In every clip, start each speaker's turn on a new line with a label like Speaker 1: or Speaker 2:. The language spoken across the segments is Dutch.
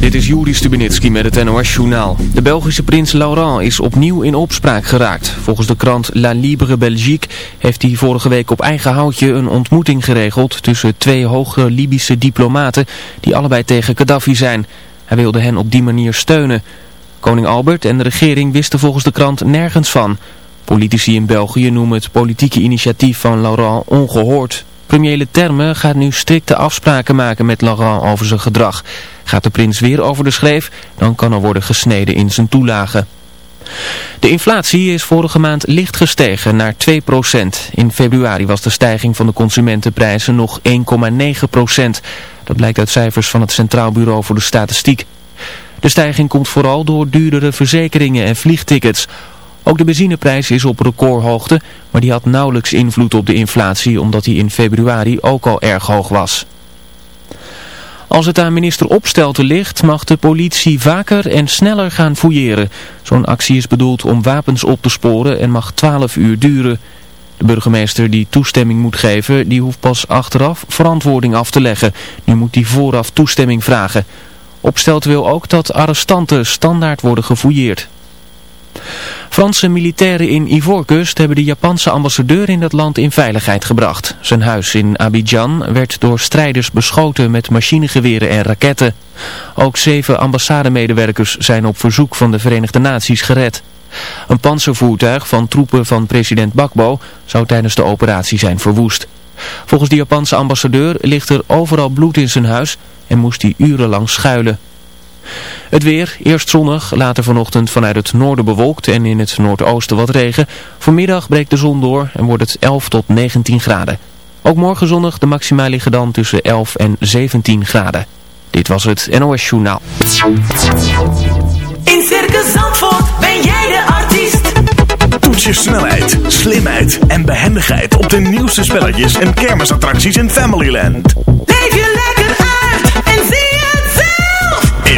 Speaker 1: Dit is Juri Stubenitski met het NOS-journaal. De Belgische prins Laurent is opnieuw in opspraak geraakt. Volgens de krant La Libre Belgique heeft hij vorige week op eigen houtje een ontmoeting geregeld tussen twee hoge Libische diplomaten die allebei tegen Gaddafi zijn. Hij wilde hen op die manier steunen. Koning Albert en de regering wisten volgens de krant nergens van. Politici in België noemen het politieke initiatief van Laurent ongehoord. Premier Leterme gaat nu strikte afspraken maken met Laurent over zijn gedrag. Gaat de prins weer over de schreef, dan kan er worden gesneden in zijn toelagen. De inflatie is vorige maand licht gestegen naar 2%. In februari was de stijging van de consumentenprijzen nog 1,9%. Dat blijkt uit cijfers van het Centraal Bureau voor de Statistiek. De stijging komt vooral door duurdere verzekeringen en vliegtickets. Ook de benzineprijs is op recordhoogte, maar die had nauwelijks invloed op de inflatie omdat die in februari ook al erg hoog was. Als het aan minister Opstelten ligt, mag de politie vaker en sneller gaan fouilleren. Zo'n actie is bedoeld om wapens op te sporen en mag 12 uur duren. De burgemeester die toestemming moet geven, die hoeft pas achteraf verantwoording af te leggen. Nu moet hij vooraf toestemming vragen. Opstelten wil ook dat arrestanten standaard worden gefouilleerd. Franse militairen in Ivoorkust hebben de Japanse ambassadeur in dat land in veiligheid gebracht. Zijn huis in Abidjan werd door strijders beschoten met machinegeweren en raketten. Ook zeven ambassademedewerkers zijn op verzoek van de Verenigde Naties gered. Een panzervoertuig van troepen van president Bakbo zou tijdens de operatie zijn verwoest. Volgens de Japanse ambassadeur ligt er overal bloed in zijn huis en moest hij urenlang schuilen. Het weer, eerst zonnig, later vanochtend vanuit het noorden bewolkt en in het noordoosten wat regen. Vanmiddag breekt de zon door en wordt het 11 tot 19 graden. Ook morgen zonnig, de maxima liggen dan tussen 11 en 17 graden. Dit was het NOS Journaal.
Speaker 2: In Circus Zandvoort ben jij de artiest.
Speaker 3: Toets je snelheid, slimheid en behendigheid op de nieuwste spelletjes en kermisattracties in Familyland.
Speaker 2: Leef je lekker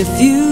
Speaker 4: with you.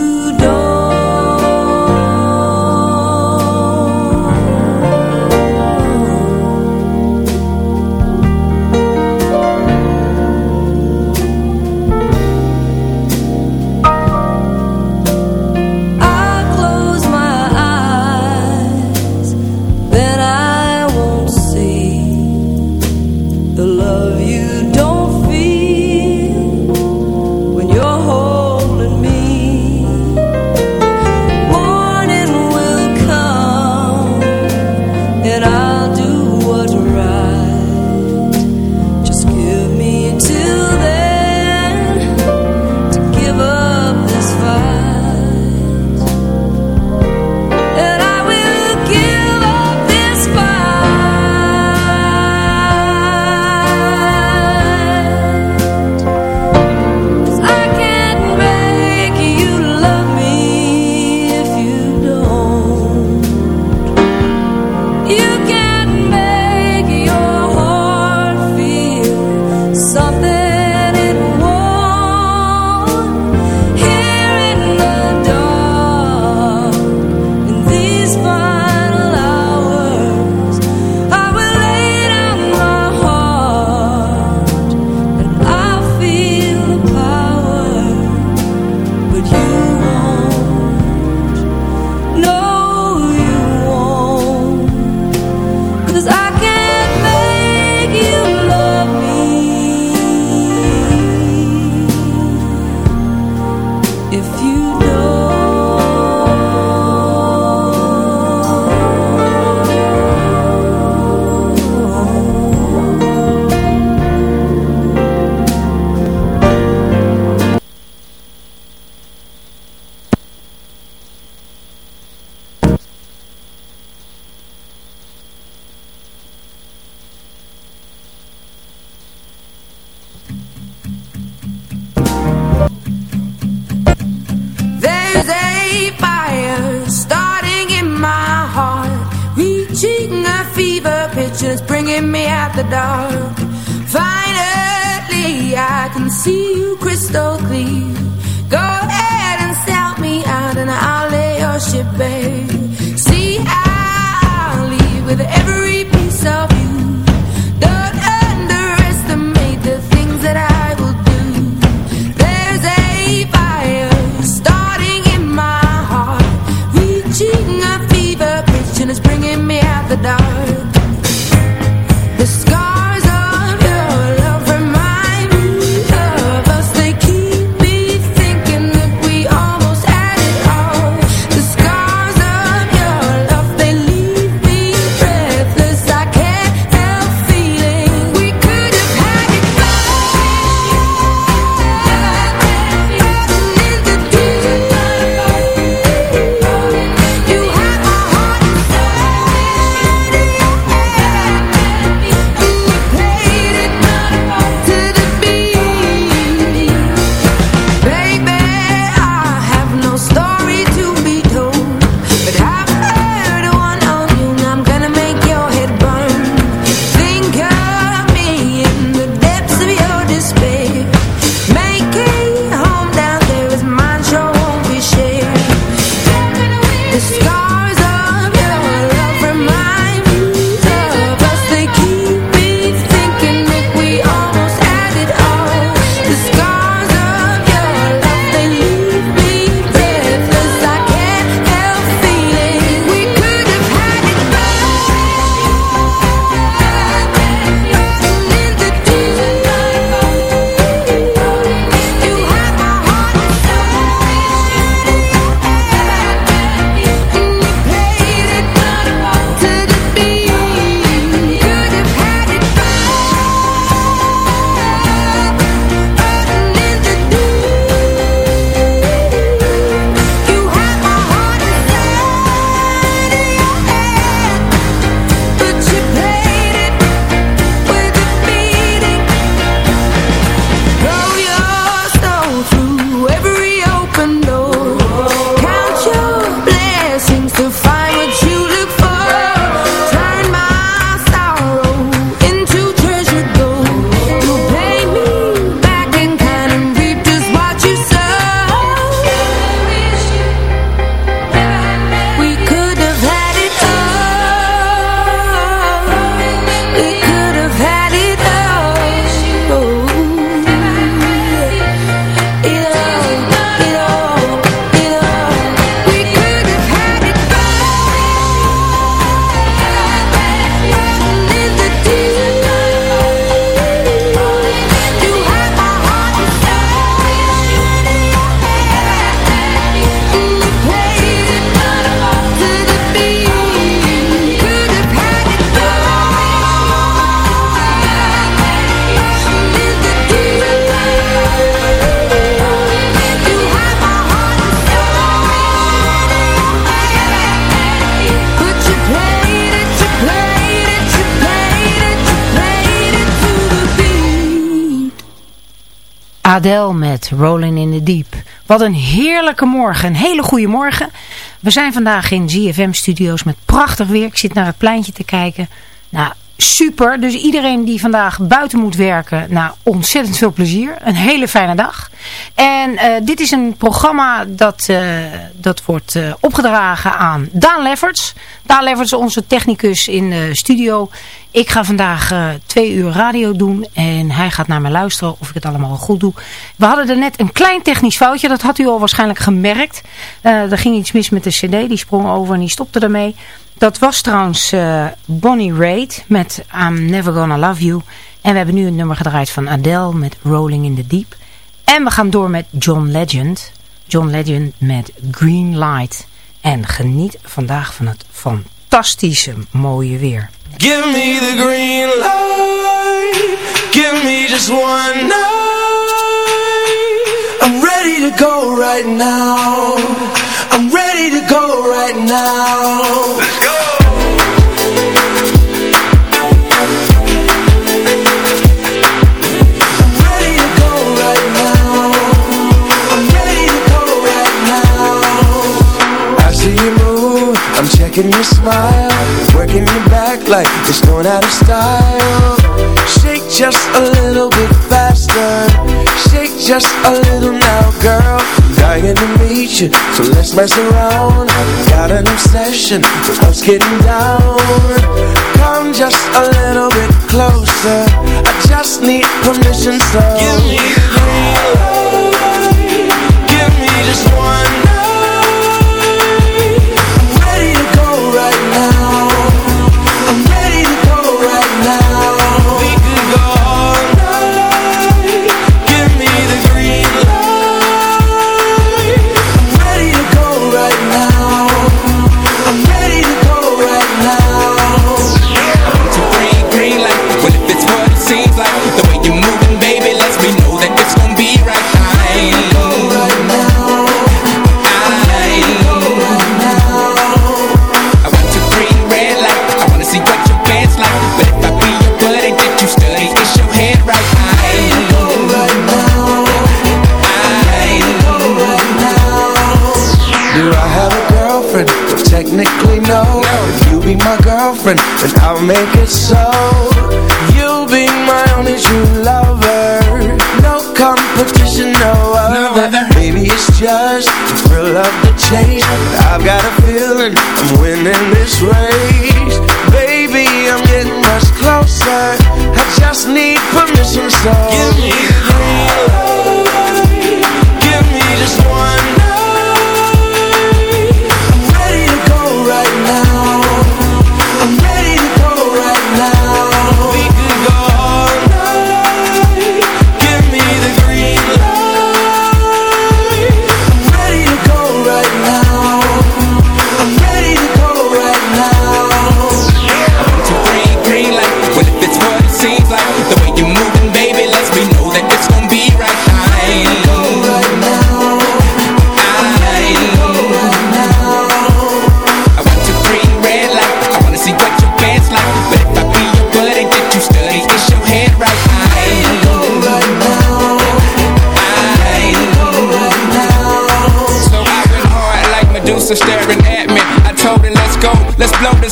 Speaker 5: Adele met Rolling in the Deep. Wat een heerlijke morgen. Een hele goede morgen. We zijn vandaag in ZFM Studios met prachtig weer. Ik zit naar het pleintje te kijken. Nou, super. Dus iedereen die vandaag buiten moet werken, nou, ontzettend veel plezier. Een hele fijne dag. En eh, dit is een programma dat, eh, dat wordt eh, opgedragen aan Daan Lefferts. Daan Lefferts, onze technicus in de studio. Ik ga vandaag twee uur radio doen en hij gaat naar me luisteren of ik het allemaal goed doe. We hadden er net een klein technisch foutje, dat had u al waarschijnlijk gemerkt. Er ging iets mis met de cd, die sprong over en die stopte ermee. Dat was trouwens eh, Bonnie Raitt met I'm Never Gonna Love You. En we hebben nu een nummer gedraaid van Adele met Rolling in the Deep. En we gaan door met John Legend. John Legend met Green Light. En geniet vandaag van het fantastische mooie weer.
Speaker 6: Give me the green light. Give me just one night. I'm ready to go right now. I'm ready to go right now. I'm checking your smile Working your back like it's going out of style. Shake just a little bit faster. Shake just a little now, girl. Dying to meet you, so let's mess around. Got an obsession with us getting down. Come just a little bit closer. I just need permission, so. Give me Give me just one
Speaker 7: different And I'll make it so. You'll be my only true lover. No competition, no other, no. Baby, it's just the thrill of the chase. I've got a feeling I'm winning this race. Baby, I'm getting much closer. I just need permission, so Give me the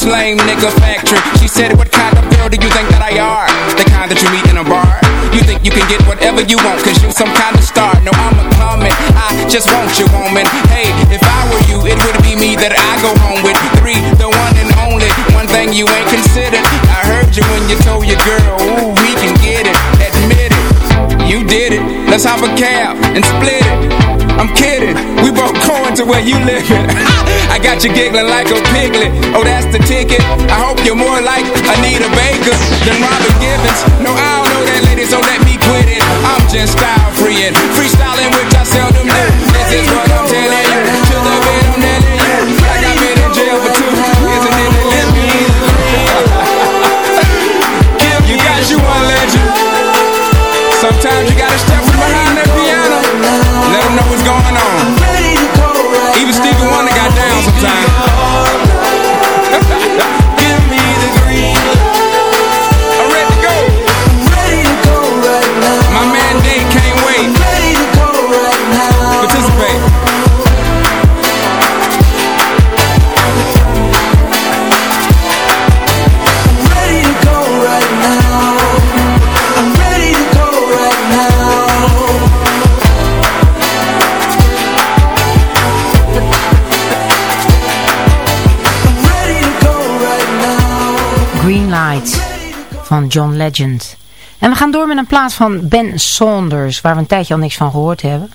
Speaker 8: lame nigga factory. She said, what kind of girl do you think that I are? The kind that you meet in a bar. You think you can get whatever you want, cause you some kind of star. No, I'm a coming. I just want you, woman. Hey, if I were you, it would be me that I go home with. Three, the one and only. One thing you ain't considered. I heard you when you told your girl, ooh, we can get it. Admit it. You did it. Let's hop a cab and split it. I'm kidding. We both going to where you live. I got you giggling like a piglet. Oh, that's the ticket. I hope you're more like Anita Baker than Robin Givens. No, I don't know that lady, so let me quit it. I'm just style freeing, freestyling, which I seldom do. This is what I'm telling you. To the bed, I'm telling you. gone.
Speaker 5: Van John Legend. En we gaan door met een plaat van Ben Saunders, waar we een tijdje al niks van gehoord hebben.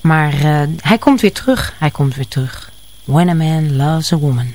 Speaker 5: Maar uh, hij komt weer terug, hij komt weer terug. When a man loves a woman.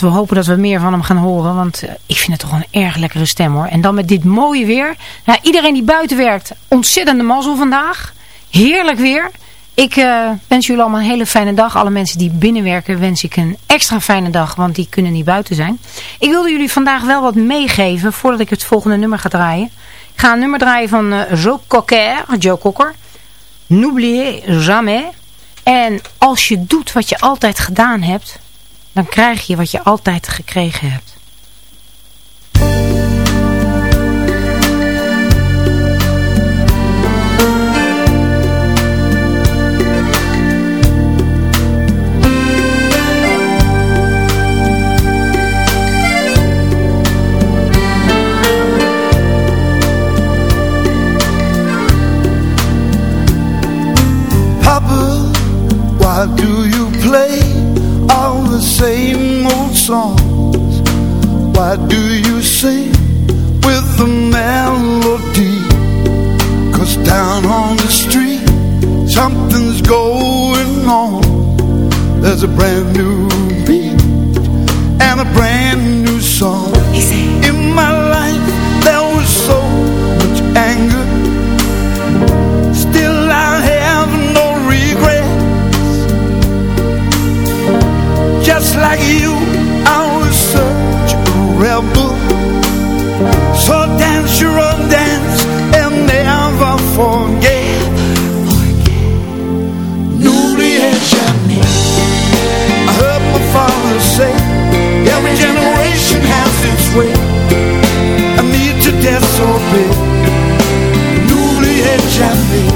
Speaker 5: We hopen dat we meer van hem gaan horen. Want eh, ik vind het toch een erg lekkere stem hoor. En dan met dit mooie weer. Nou, iedereen die buiten werkt, ontzettende mazzel vandaag. Heerlijk weer. Ik eh, wens jullie allemaal een hele fijne dag. Alle mensen die binnenwerken wens ik een extra fijne dag. Want die kunnen niet buiten zijn. Ik wilde jullie vandaag wel wat meegeven. Voordat ik het volgende nummer ga draaien. Ik ga een nummer draaien van uh, Joe Cocker. Joe Cocker. N'oubliez jamais. En als je doet wat je altijd gedaan hebt dan krijg je wat je altijd gekregen hebt.
Speaker 9: Papa, why do you play same old songs? Why do you sing with the melody? Cause down on the street, something's going on. There's a brand new beat and a brand new song. In my life, like you, I was such a rebel. So dance your own dance and never forget. N'oubliez jamais. I heard my father say, every generation has its way. I need to disobey. N'oubliez jamais.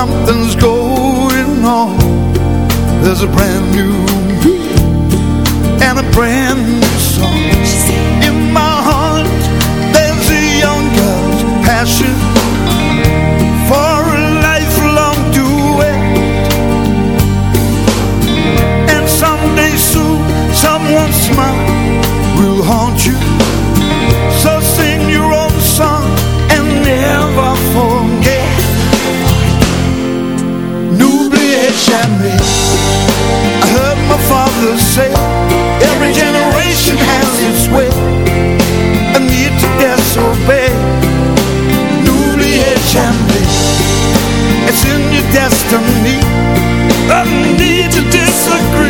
Speaker 9: something's going on. There's a brand new beat and a brand new song. In my heart there's a young girl's passion to me. I need to disagree.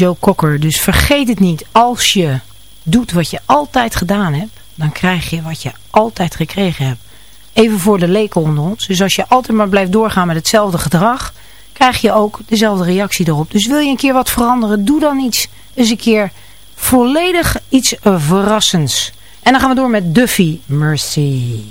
Speaker 5: Joe Cocker. Dus vergeet het niet. Als je doet wat je altijd gedaan hebt, dan krijg je wat je altijd gekregen hebt. Even voor de leken onder ons. Dus als je altijd maar blijft doorgaan met hetzelfde gedrag, krijg je ook dezelfde reactie erop. Dus wil je een keer wat veranderen, doe dan iets. Eens een keer volledig iets verrassends. En dan gaan we door met Duffy Mercy.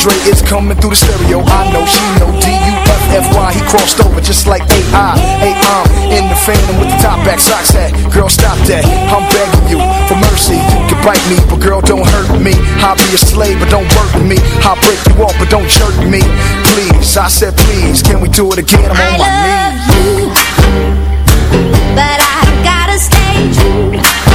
Speaker 10: Dre is coming through the stereo I know, she know, D-U-F-F-Y He crossed over just like A-I Hey, I'm in the phantom with the top back socks hat Girl, stop that, I'm begging you for mercy You can bite me, but girl, don't hurt me. I'll be a slave, but don't work me. I'll break you off, but don't jerk me. Please, I said please, can we do it again? I'm on my knees.
Speaker 11: you, but I gotta stay true.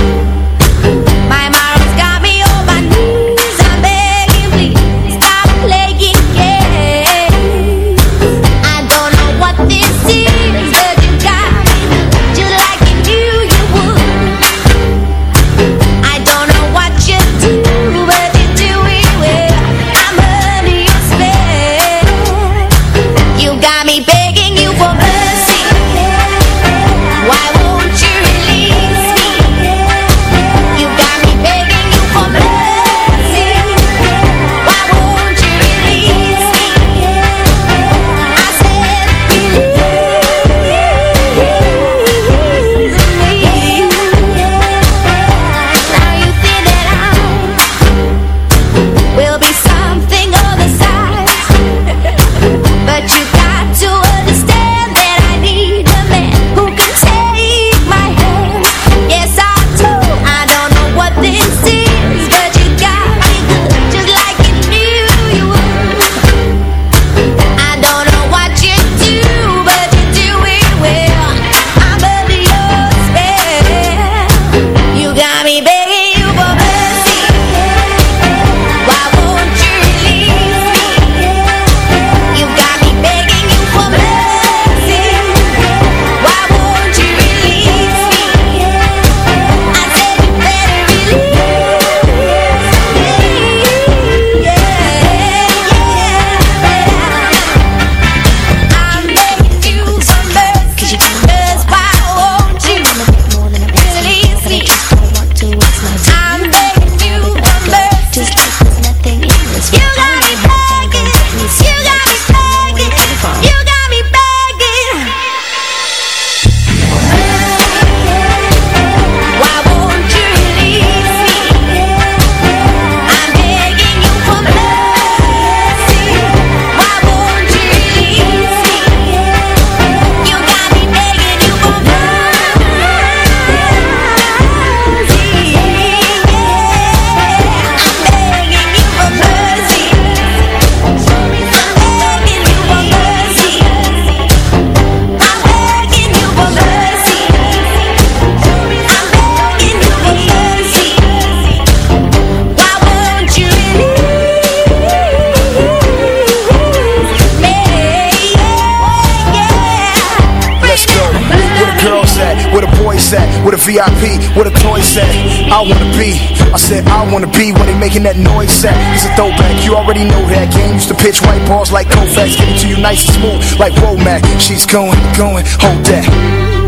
Speaker 10: Wanna be when they making that noise set. It's a throwback, you already know that game. Used to pitch white balls like Kofax, give it to you nice and smooth like Womack. She's going, going, hold that.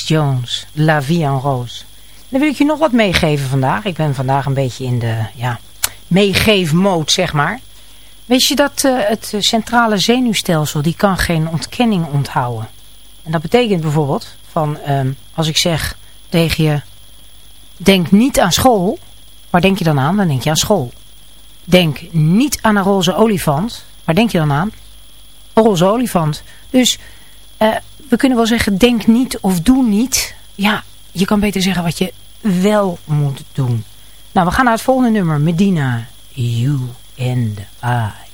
Speaker 12: Jones, La Vie en Rose. Dan wil ik je nog wat meegeven vandaag. Ik ben vandaag een beetje in de ja, meegeefmode, zeg maar. Weet je dat eh, het centrale zenuwstelsel, die kan geen ontkenning onthouden. En dat betekent bijvoorbeeld, van ehm, als ik zeg tegen je, denk niet aan school. Waar denk je dan aan? Dan denk je aan school. Denk niet aan een roze olifant. Waar denk je dan aan? Een roze olifant. Dus... Uh, we kunnen wel zeggen, denk niet of doe niet. Ja, je kan beter zeggen wat je wel moet doen. Nou, we gaan naar het volgende nummer. Medina, You and I.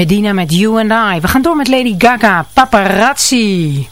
Speaker 12: Medina met You and I. We gaan door met Lady Gaga, Paparazzi.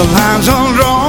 Speaker 11: the
Speaker 9: lines undrawn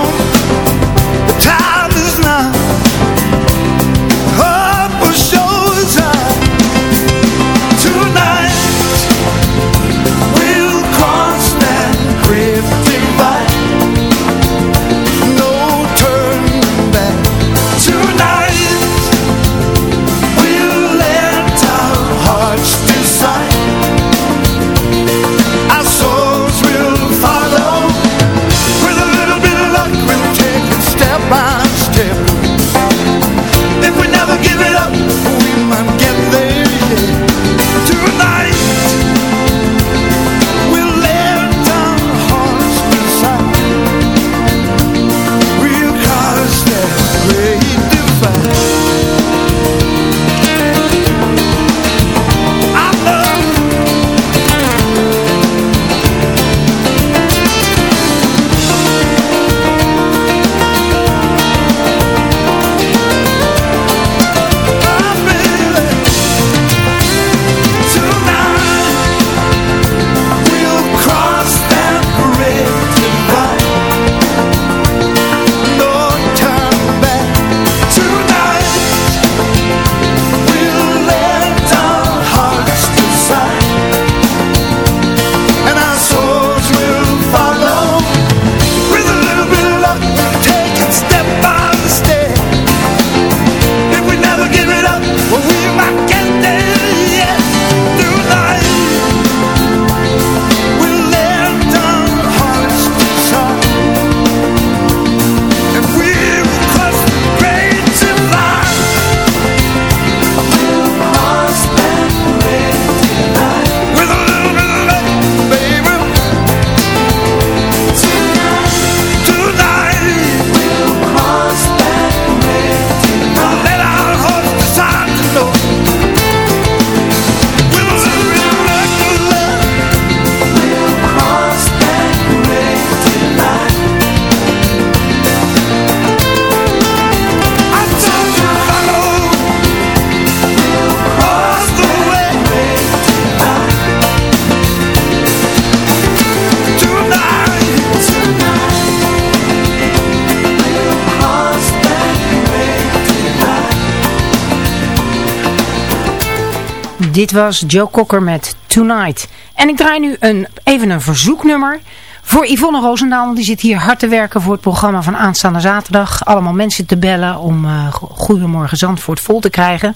Speaker 5: Dit was Joe Cocker met Tonight. En ik draai nu een, even een verzoeknummer voor Yvonne Roosendaal. Die zit hier hard te werken voor het programma van aanstaande zaterdag. Allemaal mensen te bellen om uh, Goedemorgen Zandvoort vol te krijgen.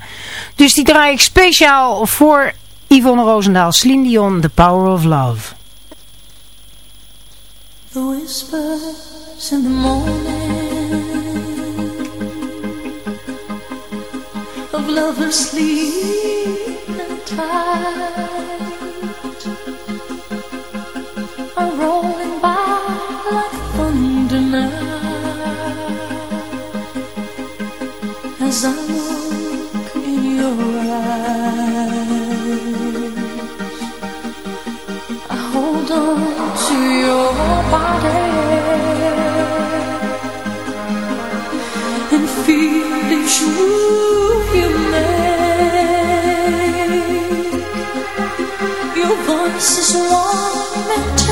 Speaker 5: Dus die draai ik speciaal voor Yvonne Roosendaal. Celine Dion, The Power of Love.
Speaker 13: The whispers in the morning Of lovers sleep tried. I wrote. this is wrong.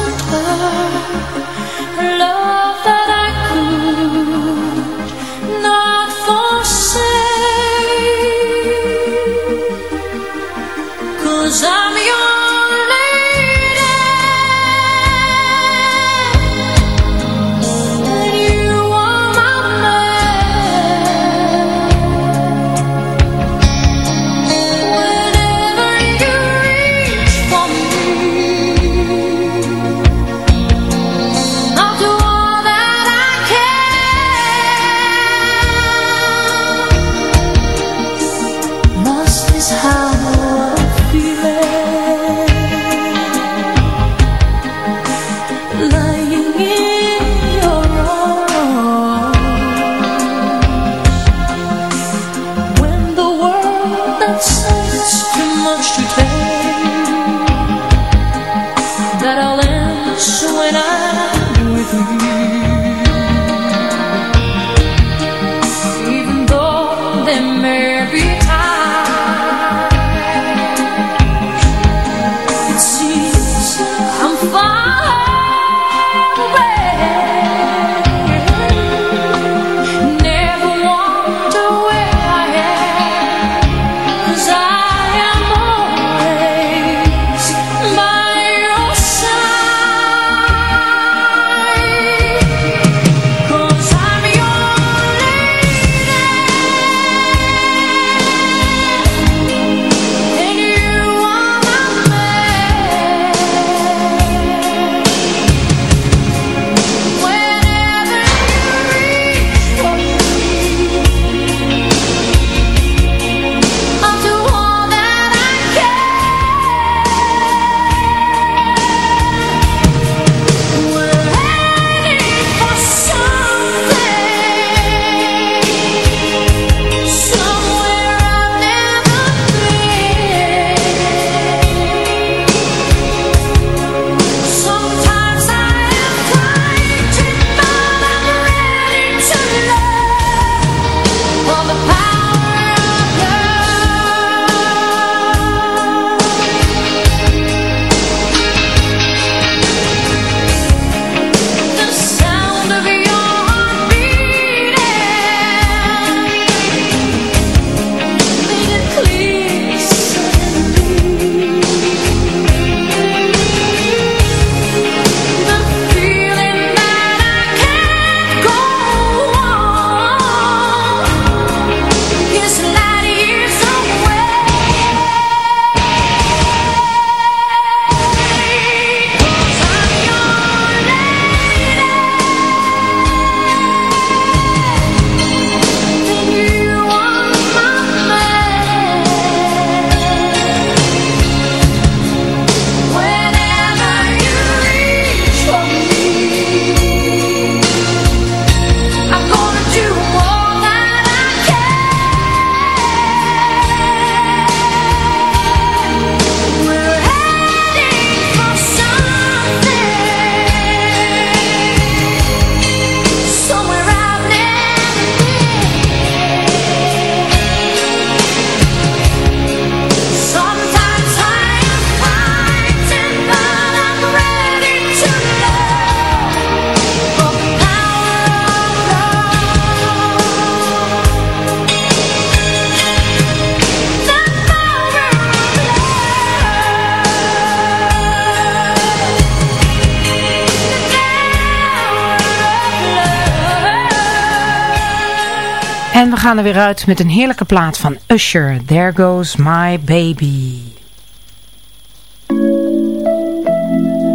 Speaker 5: Gaan er weer uit met een heerlijke plaat van Usher. There Goes My Baby.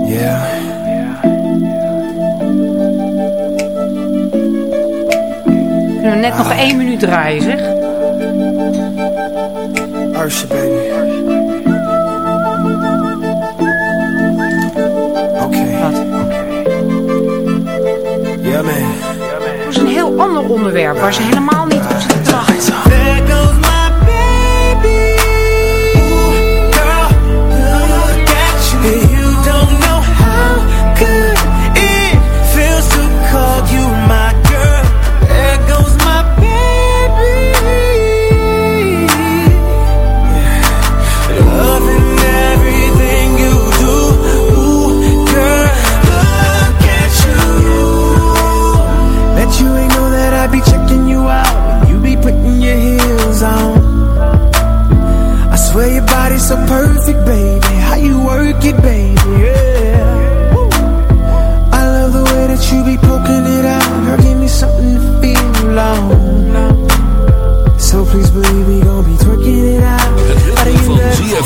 Speaker 7: Yeah.
Speaker 5: Kunnen we net nog één minuut draaien, zeg?
Speaker 7: Usher, baby. Oké.
Speaker 5: Wat?
Speaker 7: Yeah, man.
Speaker 5: Dat is een heel ander onderwerp waar ze helemaal niet
Speaker 7: There goes